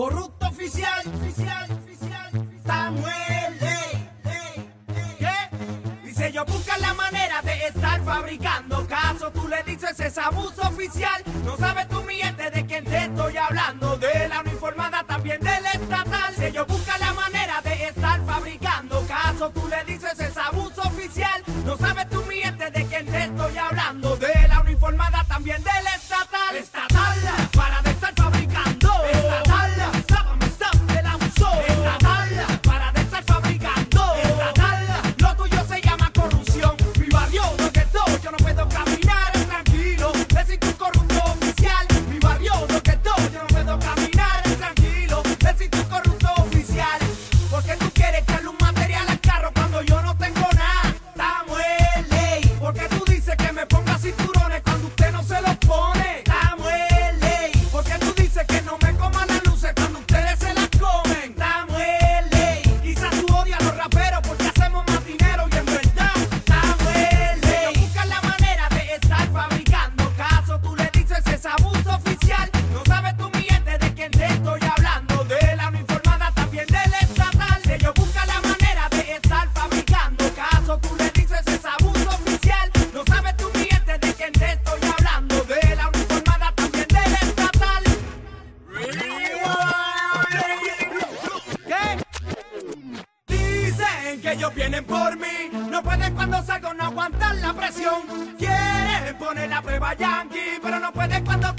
corrupto oficial, oficial, oficial, Samuel ¿Qué? Dice ellos buscan la manera de estar fabricando casos. Tú le dices es abuso oficial. No sabes tú, mi gente, de quién te estoy hablando. De la uniformada, también del estatal. Si ellos buscan la manera de estar fabricando casos. Tú le dices es abuso oficial. No sabes tú, mi gente, de quién te estoy hablando. De la uniformada, también del estatal. ellos vienen por mí. No pueden cuando salgo no aguantar la presión. Quieren poner la prueba yankee, pero no pueden cuando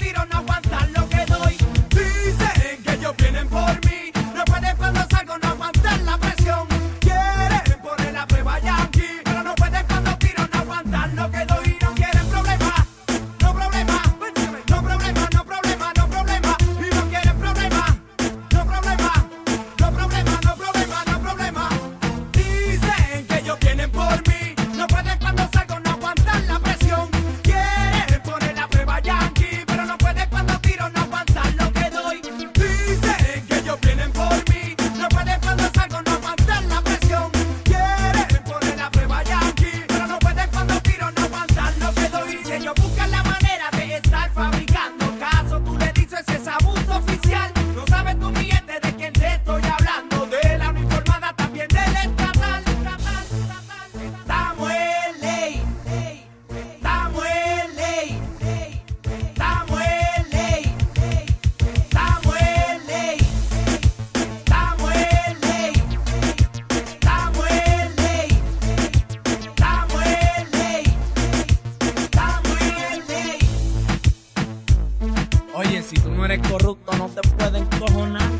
si tú no eres corrupto no te pueden cojonar.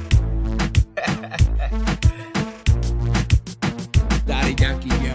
Daddy Yankee.